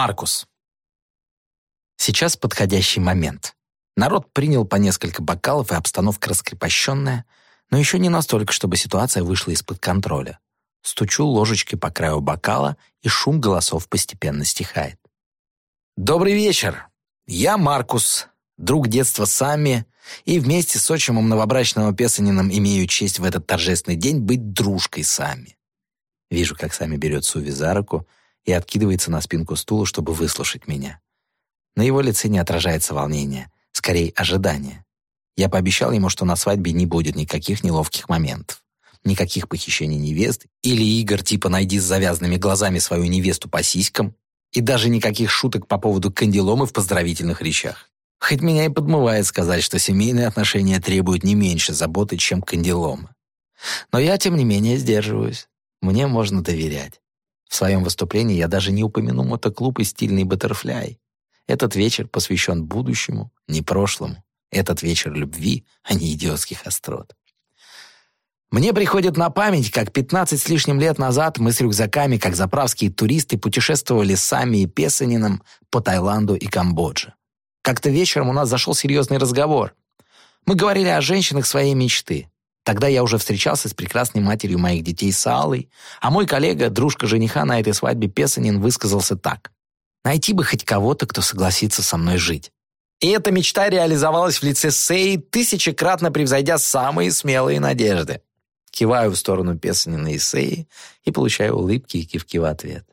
Маркус. Сейчас подходящий момент. Народ принял по несколько бокалов, и обстановка раскрепощенная, но еще не настолько, чтобы ситуация вышла из-под контроля. Стучу ложечкой по краю бокала, и шум голосов постепенно стихает. «Добрый вечер! Я Маркус, друг детства Сами, и вместе с отчимом новобрачного Песанином имею честь в этот торжественный день быть дружкой Сами». Вижу, как Сами берет Суви за руку и откидывается на спинку стула, чтобы выслушать меня. На его лице не отражается волнение, скорее ожидание. Я пообещал ему, что на свадьбе не будет никаких неловких моментов. Никаких похищений невест или игр типа «найди с завязанными глазами свою невесту по сиськам» и даже никаких шуток по поводу кандиломы в поздравительных речах. Хоть меня и подмывает сказать, что семейные отношения требуют не меньше заботы, чем кандиломы. Но я, тем не менее, сдерживаюсь. Мне можно доверять. В своем выступлении я даже не упомяну мотоклуб и стильный баттерфляй. Этот вечер посвящен будущему, не прошлому. Этот вечер любви, а не идиотских острот. Мне приходит на память, как 15 с лишним лет назад мы с рюкзаками, как заправские туристы, путешествовали сами и Песанином по Таиланду и Камбодже. Как-то вечером у нас зашел серьезный разговор. Мы говорили о женщинах своей мечты. Тогда я уже встречался с прекрасной матерью моих детей Салой, а мой коллега, дружка жениха на этой свадьбе Песанин, высказался так. «Найти бы хоть кого-то, кто согласится со мной жить». И эта мечта реализовалась в лице Сей, тысячекратно превзойдя самые смелые надежды. Киваю в сторону Песанина и Сеи и получаю улыбки и кивки в ответ.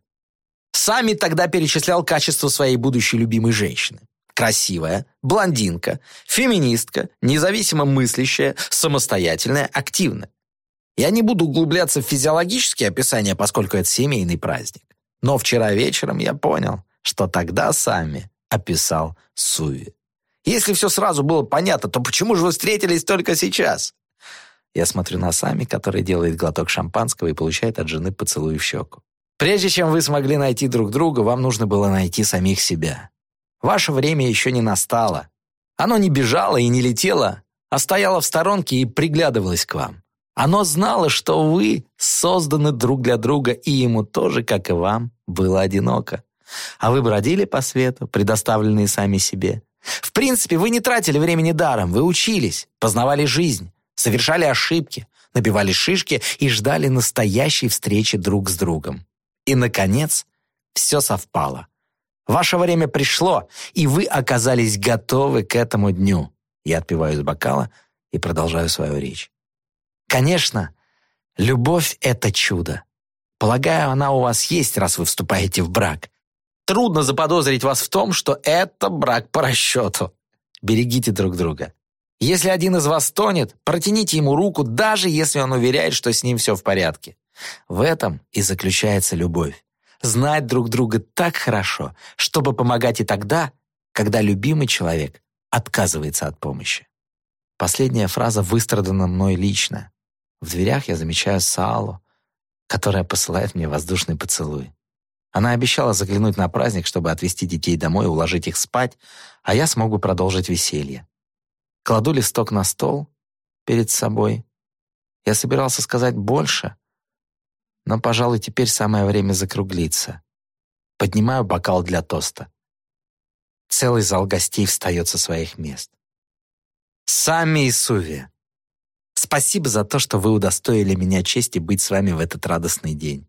Сами тогда перечислял качество своей будущей любимой женщины. Красивая, блондинка, феминистка, независимо мыслящая, самостоятельная, активная. Я не буду углубляться в физиологические описания, поскольку это семейный праздник. Но вчера вечером я понял, что тогда сами описал Суви. Если все сразу было понятно, то почему же вы встретились только сейчас? Я смотрю на Сами, который делает глоток шампанского и получает от жены поцелуй в щеку. Прежде чем вы смогли найти друг друга, вам нужно было найти самих себя. Ваше время еще не настало. Оно не бежало и не летело, а стояло в сторонке и приглядывалось к вам. Оно знало, что вы созданы друг для друга, и ему тоже, как и вам, было одиноко. А вы бродили по свету, предоставленные сами себе. В принципе, вы не тратили времени даром, вы учились, познавали жизнь, совершали ошибки, набивали шишки и ждали настоящей встречи друг с другом. И, наконец, все совпало. Ваше время пришло, и вы оказались готовы к этому дню. Я отпиваю из бокала и продолжаю свою речь. Конечно, любовь — это чудо. Полагаю, она у вас есть, раз вы вступаете в брак. Трудно заподозрить вас в том, что это брак по расчету. Берегите друг друга. Если один из вас тонет, протяните ему руку, даже если он уверяет, что с ним все в порядке. В этом и заключается любовь. Знать друг друга так хорошо, чтобы помогать и тогда, когда любимый человек отказывается от помощи. Последняя фраза выстрадана мной лично. В дверях я замечаю Саалу, которая посылает мне воздушный поцелуй. Она обещала заглянуть на праздник, чтобы отвезти детей домой и уложить их спать, а я смогу продолжить веселье. Кладу листок на стол перед собой. Я собирался сказать больше, но, пожалуй, теперь самое время закруглиться. Поднимаю бокал для тоста. Целый зал гостей встает со своих мест. Сами и Суви, спасибо за то, что вы удостоили меня чести быть с вами в этот радостный день.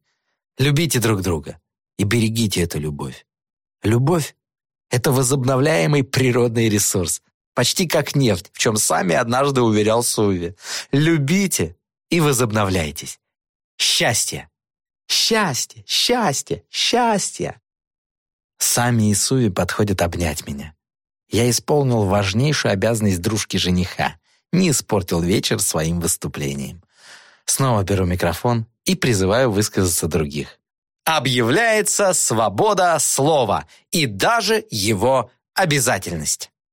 Любите друг друга и берегите эту любовь. Любовь — это возобновляемый природный ресурс, почти как нефть, в чем сами однажды уверял Суви. Любите и возобновляйтесь. Счастье! Счастье! Счастье! Счастье! Сами и Суви подходят обнять меня. Я исполнил важнейшую обязанность дружки жениха, не испортил вечер своим выступлением. Снова беру микрофон и призываю высказаться других. Объявляется свобода слова и даже его обязательность.